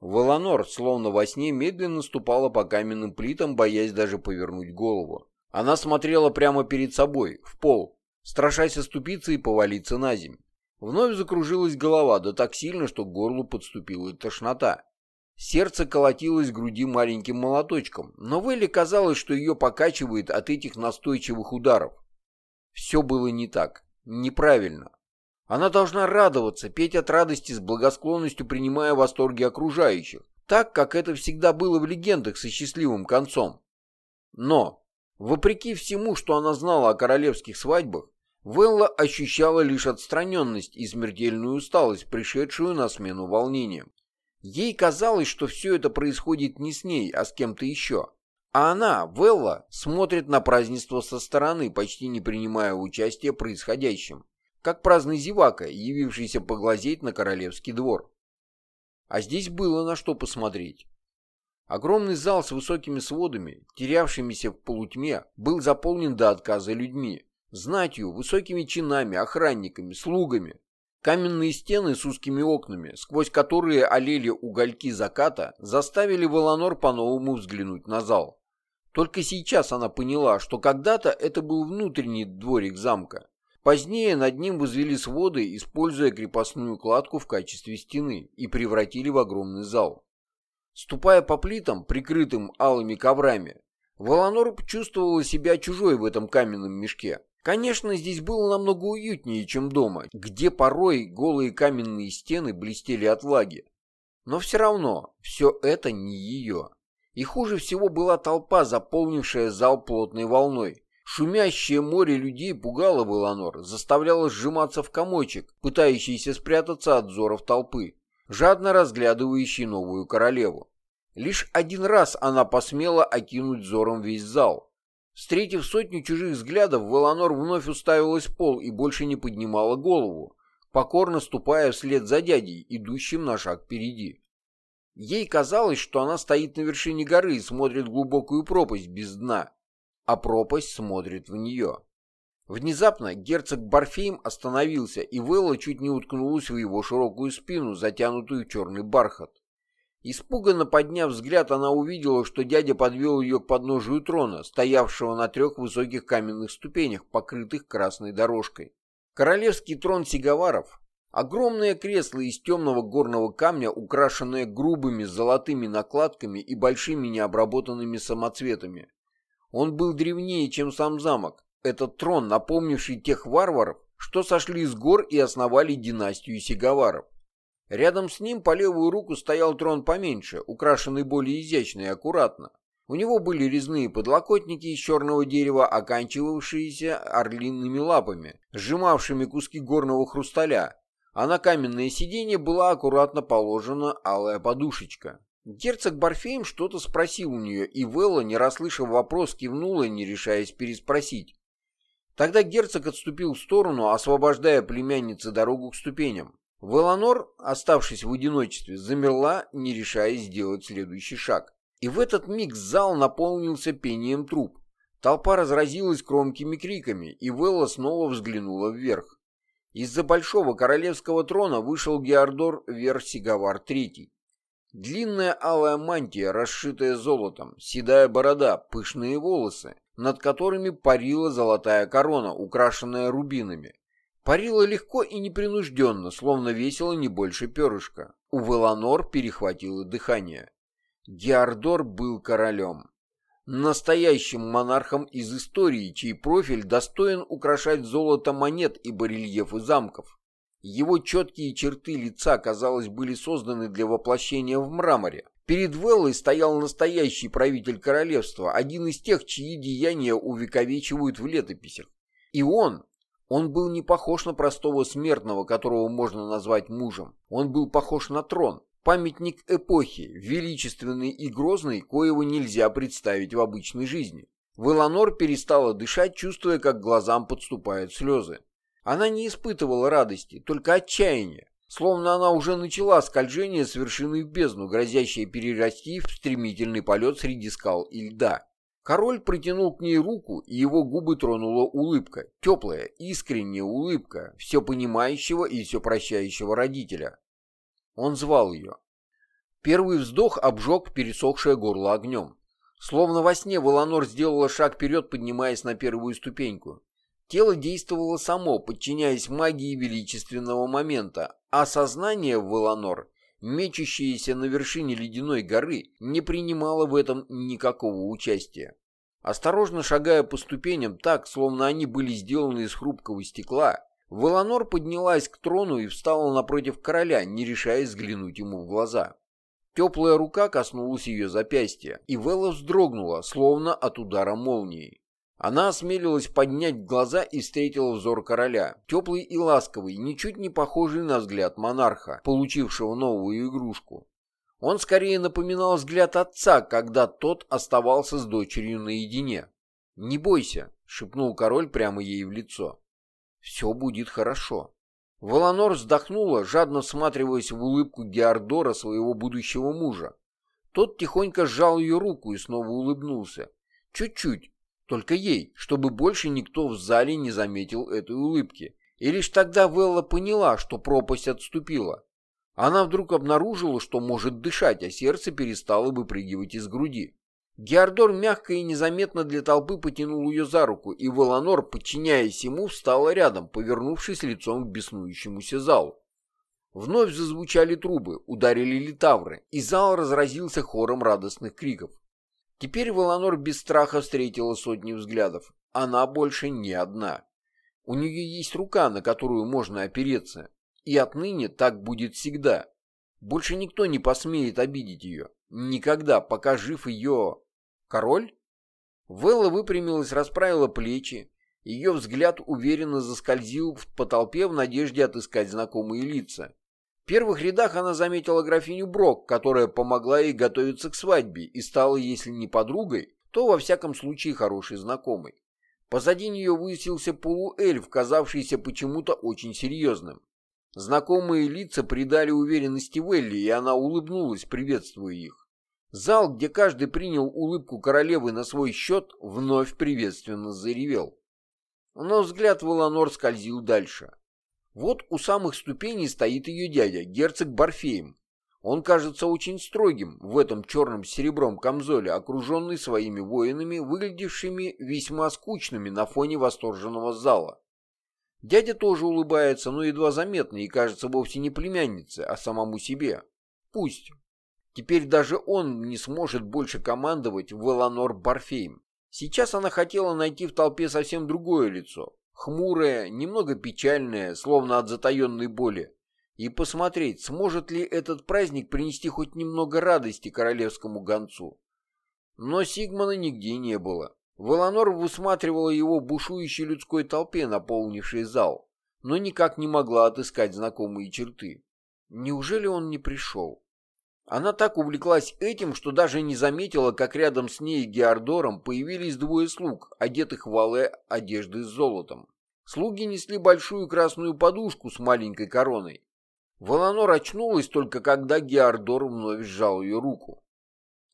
Воланор, словно во сне, медленно ступала по каменным плитам, боясь даже повернуть голову. Она смотрела прямо перед собой, в пол, страшась оступиться и повалиться на землю. Вновь закружилась голова, да так сильно, что к горлу подступила тошнота. Сердце колотилось в груди маленьким молоточком, но Вэлли казалось, что ее покачивает от этих настойчивых ударов. Все было не так, неправильно. Она должна радоваться, петь от радости с благосклонностью, принимая восторги окружающих, так, как это всегда было в легендах со счастливым концом. Но, вопреки всему, что она знала о королевских свадьбах, Велла ощущала лишь отстраненность и смертельную усталость, пришедшую на смену волнениям. Ей казалось, что все это происходит не с ней, а с кем-то еще. А она, Велла, смотрит на празднество со стороны, почти не принимая участия в происходящем как праздный зевака, явившийся поглазеть на королевский двор. А здесь было на что посмотреть. Огромный зал с высокими сводами, терявшимися в полутьме, был заполнен до отказа людьми, знатью, высокими чинами, охранниками, слугами. Каменные стены с узкими окнами, сквозь которые олели угольки заката, заставили Воланор по-новому взглянуть на зал. Только сейчас она поняла, что когда-то это был внутренний дворик замка, Позднее над ним возвели своды, используя крепостную кладку в качестве стены, и превратили в огромный зал. Ступая по плитам, прикрытым алыми коврами, Воланор чувствовала себя чужой в этом каменном мешке. Конечно, здесь было намного уютнее, чем дома, где порой голые каменные стены блестели от влаги. Но все равно, все это не ее. И хуже всего была толпа, заполнившая зал плотной волной, Шумящее море людей пугало Веланор, заставляло сжиматься в комочек, пытающийся спрятаться от взоров толпы, жадно разглядывающей новую королеву. Лишь один раз она посмела окинуть взором весь зал. Встретив сотню чужих взглядов, Веланор вновь уставилась в пол и больше не поднимала голову, покорно ступая вслед за дядей, идущим на шаг впереди. Ей казалось, что она стоит на вершине горы и смотрит глубокую пропасть без дна а пропасть смотрит в нее. Внезапно герцог Барфейм остановился, и Велла чуть не уткнулась в его широкую спину, затянутую в черный бархат. Испуганно подняв взгляд, она увидела, что дядя подвел ее к подножию трона, стоявшего на трех высоких каменных ступенях, покрытых красной дорожкой. Королевский трон Сигаваров, огромное кресло из темного горного камня, украшенное грубыми золотыми накладками и большими необработанными самоцветами, он был древнее, чем сам замок. Этот трон, напомнивший тех варваров, что сошли с гор и основали династию Сигаваров. Рядом с ним по левую руку стоял трон поменьше, украшенный более изящно и аккуратно. У него были резные подлокотники из черного дерева, оканчивавшиеся орлиными лапами, сжимавшими куски горного хрусталя, а на каменное сиденье была аккуратно положена алая подушечка. Герцог Барфейм что-то спросил у нее, и Велла, не расслышав вопрос, кивнула, не решаясь переспросить. Тогда герцог отступил в сторону, освобождая племяннице дорогу к ступеням. Веланор, оставшись в одиночестве, замерла, не решаясь сделать следующий шаг. И в этот миг зал наполнился пением труб. Толпа разразилась громкими криками, и Велла снова взглянула вверх. Из-за большого королевского трона вышел Геордор Версигавар III. Длинная алая мантия, расшитая золотом, седая борода, пышные волосы, над которыми парила золотая корона, украшенная рубинами. Парила легко и непринужденно, словно весила не больше перышка. У Веланор перехватило дыхание. Геордор был королем. Настоящим монархом из истории, чей профиль достоин украшать золото монет и барельефы замков. Его четкие черты лица, казалось, были созданы для воплощения в мраморе. Перед Веллой стоял настоящий правитель королевства, один из тех, чьи деяния увековечивают в летописях. И он, он был не похож на простого смертного, которого можно назвать мужем. Он был похож на трон, памятник эпохи, величественный и грозный, коего нельзя представить в обычной жизни. Веланор перестала дышать, чувствуя, как глазам подступают слезы. Она не испытывала радости, только отчаяния, словно она уже начала скольжение с вершины в бездну, грозящее перерасти в стремительный полет среди скал и льда. Король протянул к ней руку, и его губы тронула улыбка, теплая, искренняя улыбка, все понимающего и все прощающего родителя. Он звал ее. Первый вздох обжег пересохшее горло огнем. Словно во сне Воланор сделала шаг вперед, поднимаясь на первую ступеньку. Тело действовало само, подчиняясь магии величественного момента, а сознание в Воланор, мечущееся на вершине ледяной горы, не принимало в этом никакого участия. Осторожно шагая по ступеням так, словно они были сделаны из хрупкого стекла, Воланор поднялась к трону и встала напротив короля, не решаясь взглянуть ему в глаза. Теплая рука коснулась ее запястья, и Велла вздрогнула, словно от удара молнии. Она осмелилась поднять глаза и встретила взор короля, теплый и ласковый, ничуть не похожий на взгляд монарха, получившего новую игрушку. Он скорее напоминал взгляд отца, когда тот оставался с дочерью наедине. «Не бойся», — шепнул король прямо ей в лицо. «Все будет хорошо». Воланор вздохнула, жадно всматриваясь в улыбку Геордора, своего будущего мужа. Тот тихонько сжал ее руку и снова улыбнулся. Чуть-чуть, только ей, чтобы больше никто в зале не заметил этой улыбки. И лишь тогда Велла поняла, что пропасть отступила. Она вдруг обнаружила, что может дышать, а сердце перестало выпрыгивать из груди. Геордор мягко и незаметно для толпы потянул ее за руку, и Воланор, подчиняясь ему, встала рядом, повернувшись лицом к беснующемуся залу. Вновь зазвучали трубы, ударили литавры, и зал разразился хором радостных криков. Теперь Воланор без страха встретила сотни взглядов. Она больше не одна. У нее есть рука, на которую можно опереться, и отныне так будет всегда. Больше никто не посмеет обидеть ее. Никогда, пока жив ее... Король? Велла выпрямилась, расправила плечи. Ее взгляд уверенно заскользил по толпе в надежде отыскать знакомые лица. В первых рядах она заметила графиню Брок, которая помогла ей готовиться к свадьбе и стала, если не подругой, то во всяком случае хорошей знакомой. Позади нее высился полуэльф, казавшийся почему-то очень серьезным. Знакомые лица придали уверенности Велли, и она улыбнулась, приветствуя их. Зал, где каждый принял улыбку королевы на свой счет, вновь приветственно заревел. Но взгляд Воланор скользил дальше. Вот у самых ступеней стоит ее дядя, герцог Барфеем. Он кажется очень строгим в этом черном серебром камзоле, окруженный своими воинами, выглядевшими весьма скучными на фоне восторженного зала. Дядя тоже улыбается, но едва заметно и кажется вовсе не племяннице, а самому себе. Пусть. Теперь даже он не сможет больше командовать в Эланор Барфейм. Сейчас она хотела найти в толпе совсем другое лицо. Хмурое, немного печальное, словно от затаенной боли. И посмотреть, сможет ли этот праздник принести хоть немного радости королевскому гонцу. Но Сигмана нигде не было. Веланор высматривала его бушующей людской толпе, наполнившей зал, но никак не могла отыскать знакомые черты. Неужели он не пришел? Она так увлеклась этим, что даже не заметила, как рядом с ней и Геордором появились двое слуг, одетых в алые одежды с золотом. Слуги несли большую красную подушку с маленькой короной. Воланор очнулась только когда Геордор вновь сжал ее руку.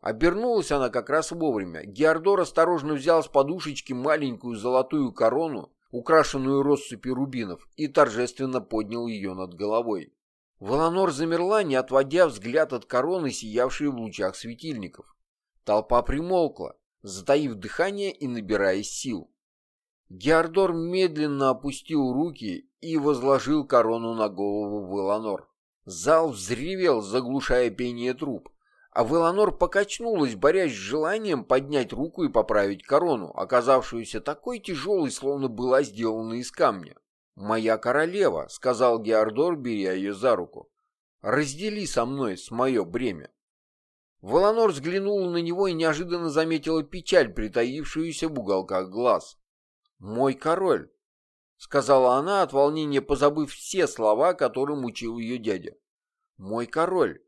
Обернулась она как раз вовремя. Геордор осторожно взял с подушечки маленькую золотую корону, украшенную россыпью рубинов, и торжественно поднял ее над головой. Воланор замерла, не отводя взгляд от короны, сиявшей в лучах светильников. Толпа примолкла, затаив дыхание и набирая сил. Геордор медленно опустил руки и возложил корону на голову Воланор. Зал взревел, заглушая пение труб а Веланор покачнулась, борясь с желанием поднять руку и поправить корону, оказавшуюся такой тяжелой, словно была сделана из камня. «Моя королева», — сказал Геордор, беря ее за руку, — «раздели со мной с мое бремя». Воланор взглянула на него и неожиданно заметила печаль, притаившуюся в уголках глаз. «Мой король», — сказала она, от волнения позабыв все слова, которым учил ее дядя. «Мой король,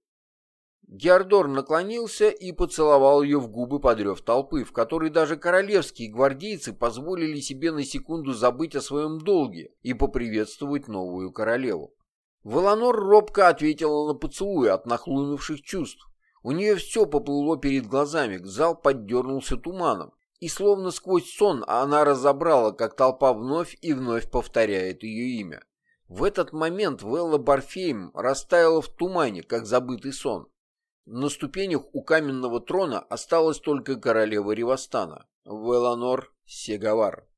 Геордор наклонился и поцеловал ее в губы подрев толпы, в которой даже королевские гвардейцы позволили себе на секунду забыть о своем долге и поприветствовать новую королеву. Воланор робко ответила на поцелуй от нахлынувших чувств. У нее все поплыло перед глазами, зал поддернулся туманом, и словно сквозь сон она разобрала, как толпа вновь и вновь повторяет ее имя. В этот момент Велла Барфейм растаяла в тумане, как забытый сон. На ступенях у каменного трона осталась только королева Ривастана, Веланор Сегавар.